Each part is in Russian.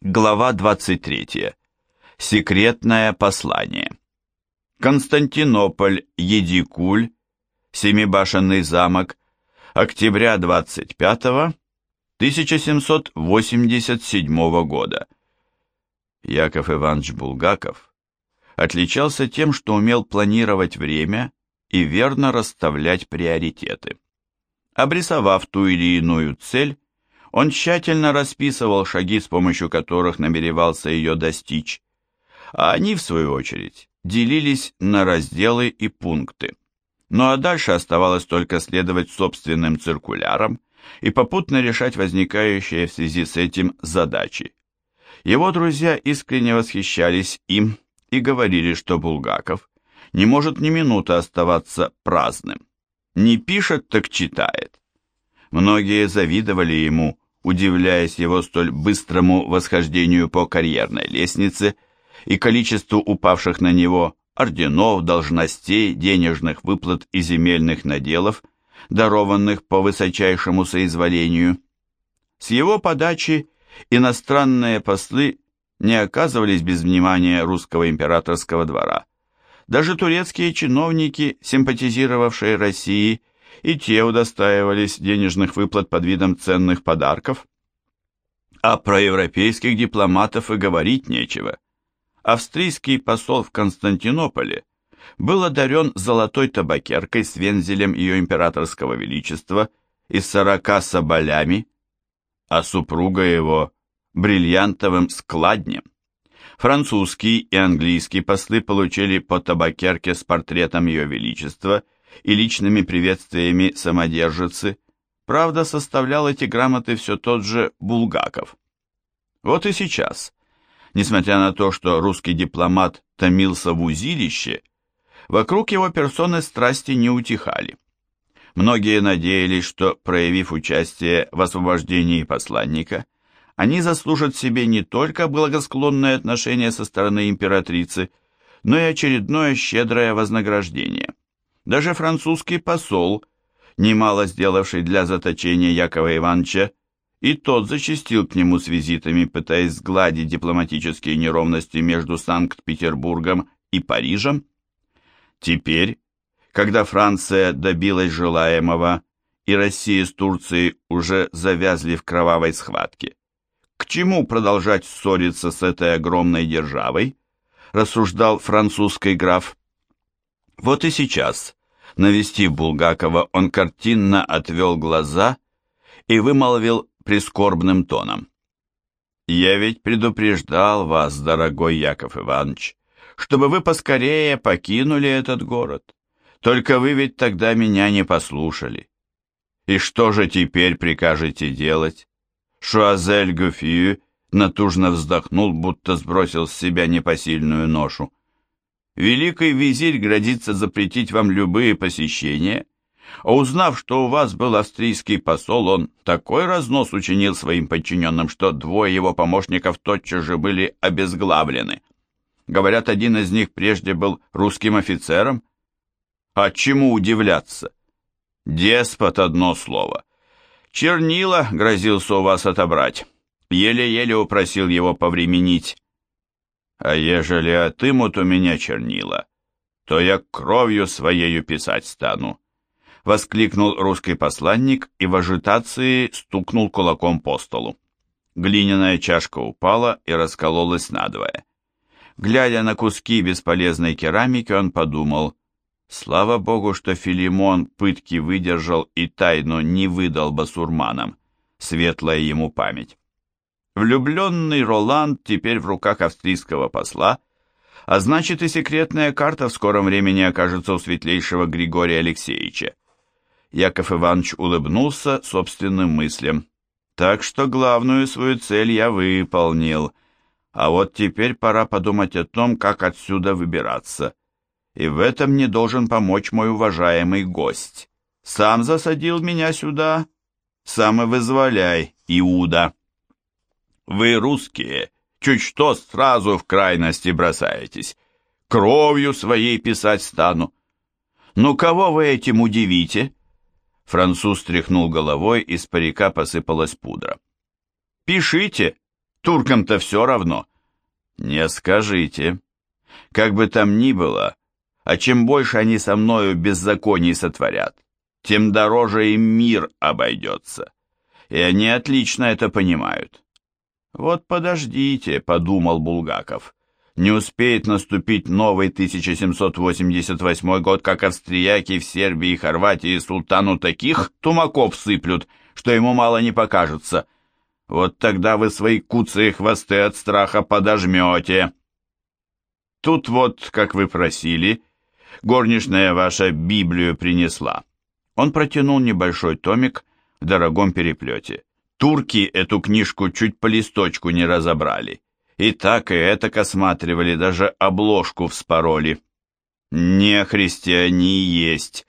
Глава 23. Секретное послание. Константинополь, Едикуль, Семибашенный замок, октября 25 1787 года. Яков Иванович Булгаков отличался тем, что умел планировать время и верно расставлять приоритеты. Обрисовав ту или иную цель, он тщательно расписывал шаги, с помощью которых намеревался ее достичь, а они, в свою очередь, делились на разделы и пункты. Ну а дальше оставалось только следовать собственным циркулярам и попутно решать возникающие в связи с этим задачи. Его друзья искренне восхищались им и говорили, что Булгаков не может ни минуты оставаться праздным. Не пишет, так читает. Многие завидовали ему, удивляясь его столь быстрому восхождению по карьерной лестнице и количеству упавших на него орденов, должностей, денежных выплат и земельных наделов, дарованных по высочайшему соизволению. С его подачи иностранные послы не оказывались без внимания русского императорского двора. Даже турецкие чиновники, симпатизировавшие России, и те удостаивались денежных выплат под видом ценных подарков. А про европейских дипломатов и говорить нечего. Австрийский посол в Константинополе был одарен золотой табакеркой с вензелем ее императорского величества и сорока соболями, а супруга его – бриллиантовым складнем. Французский и английский послы получили по табакерке с портретом ее величества – и личными приветствиями самодержицы, правда, составлял эти грамоты все тот же Булгаков. Вот и сейчас, несмотря на то, что русский дипломат томился в узилище, вокруг его персоны страсти не утихали. Многие надеялись, что, проявив участие в освобождении посланника, они заслужат себе не только благосклонное отношение со стороны императрицы, но и очередное щедрое вознаграждение. Даже французский посол, немало сделавший для заточения Якова Ивановича, и тот зачастил к нему с визитами, пытаясь сгладить дипломатические неровности между Санкт-Петербургом и Парижем. Теперь, когда Франция добилась желаемого, и Россия с Турцией уже завязли в кровавой схватке, к чему продолжать ссориться с этой огромной державой, рассуждал французский граф. Вот и сейчас Навестив Булгакова, он картинно отвел глаза и вымолвил прискорбным тоном. «Я ведь предупреждал вас, дорогой Яков Иванович, чтобы вы поскорее покинули этот город. Только вы ведь тогда меня не послушали. И что же теперь прикажете делать?» Шуазель Гуфью натужно вздохнул, будто сбросил с себя непосильную ношу. Великий визирь грозится запретить вам любые посещения, а узнав, что у вас был австрийский посол, он такой разнос учинил своим подчиненным, что двое его помощников тотчас же были обезглавлены. Говорят, один из них прежде был русским офицером. А чему удивляться? Деспот одно слово. Чернила грозился у вас отобрать. Еле-еле упросил его повременить. А ежели отымут у меня чернила, то я кровью своею писать стану. Воскликнул русский посланник и в ажитации стукнул кулаком по столу. Глиняная чашка упала и раскололась надвое. Глядя на куски бесполезной керамики, он подумал, слава богу, что Филимон пытки выдержал и тайну не выдал басурманам, светлая ему память. Влюбленный Роланд теперь в руках австрийского посла, а значит и секретная карта в скором времени окажется у светлейшего Григория Алексеевича. Яков Иванович улыбнулся собственным мыслям. Так что главную свою цель я выполнил, а вот теперь пора подумать о том, как отсюда выбираться. И в этом мне должен помочь мой уважаемый гость. Сам засадил меня сюда, сам и вызволяй, Иуда. Вы, русские, чуть что сразу в крайности бросаетесь. Кровью своей писать стану. Ну, кого вы этим удивите?» Француз тряхнул головой, и с парика посыпалась пудра. «Пишите, Туркам-то все равно. Не скажите. Как бы там ни было, а чем больше они со мною беззаконий сотворят, тем дороже им мир обойдется. И они отлично это понимают. Вот подождите, подумал Булгаков. Не успеет наступить новый 1788 год, как австрияки в Сербии и Хорватии султану таких тумаков сыплют, что ему мало не покажется. Вот тогда вы свои куцы и хвосты от страха подожмете. Тут вот, как вы просили, горничная ваша Библию принесла. Он протянул небольшой томик в дорогом переплете. Турки эту книжку чуть по листочку не разобрали. И так и это осматривали, даже обложку вспороли. Не христиане есть.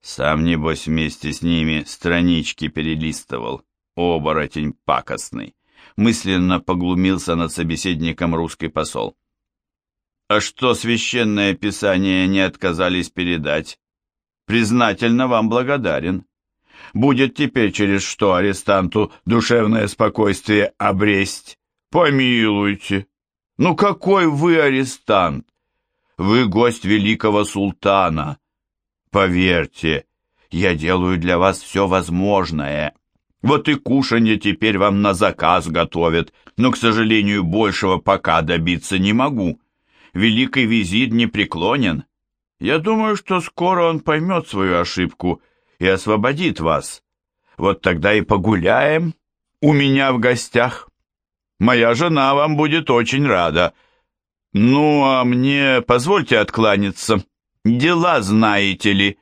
Сам, небось, вместе с ними странички перелистывал. Оборотень пакостный. Мысленно поглумился над собеседником русский посол. А что священное писание не отказались передать? Признательно вам благодарен. Будет теперь через что арестанту душевное спокойствие обресть. Помилуйте. Ну какой вы арестант? Вы гость великого султана. Поверьте, я делаю для вас все возможное. Вот и кушанье теперь вам на заказ готовят, но, к сожалению, большего пока добиться не могу великий визирь не преклонен. Я думаю, что скоро он поймет свою ошибку и освободит вас. Вот тогда и погуляем у меня в гостях. Моя жена вам будет очень рада. Ну, а мне позвольте откланяться. Дела знаете ли».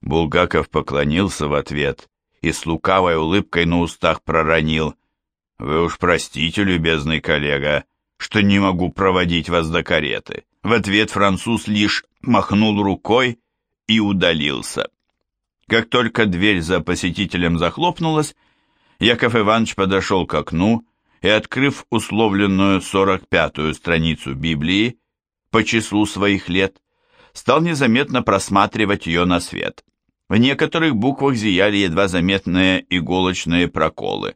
Булгаков поклонился в ответ и с лукавой улыбкой на устах проронил. «Вы уж простите, любезный коллега, что не могу проводить вас до кареты. В ответ француз лишь махнул рукой и удалился. Как только дверь за посетителем захлопнулась, Яков Иванович подошел к окну и, открыв условленную 45-ю страницу Библии по числу своих лет, стал незаметно просматривать ее на свет. В некоторых буквах зияли едва заметные иголочные проколы.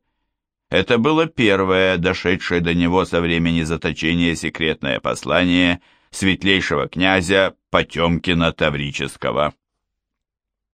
Это было первое, дошедшее до него со времени заточения секретное послание светлейшего князя Потемкина Таврического.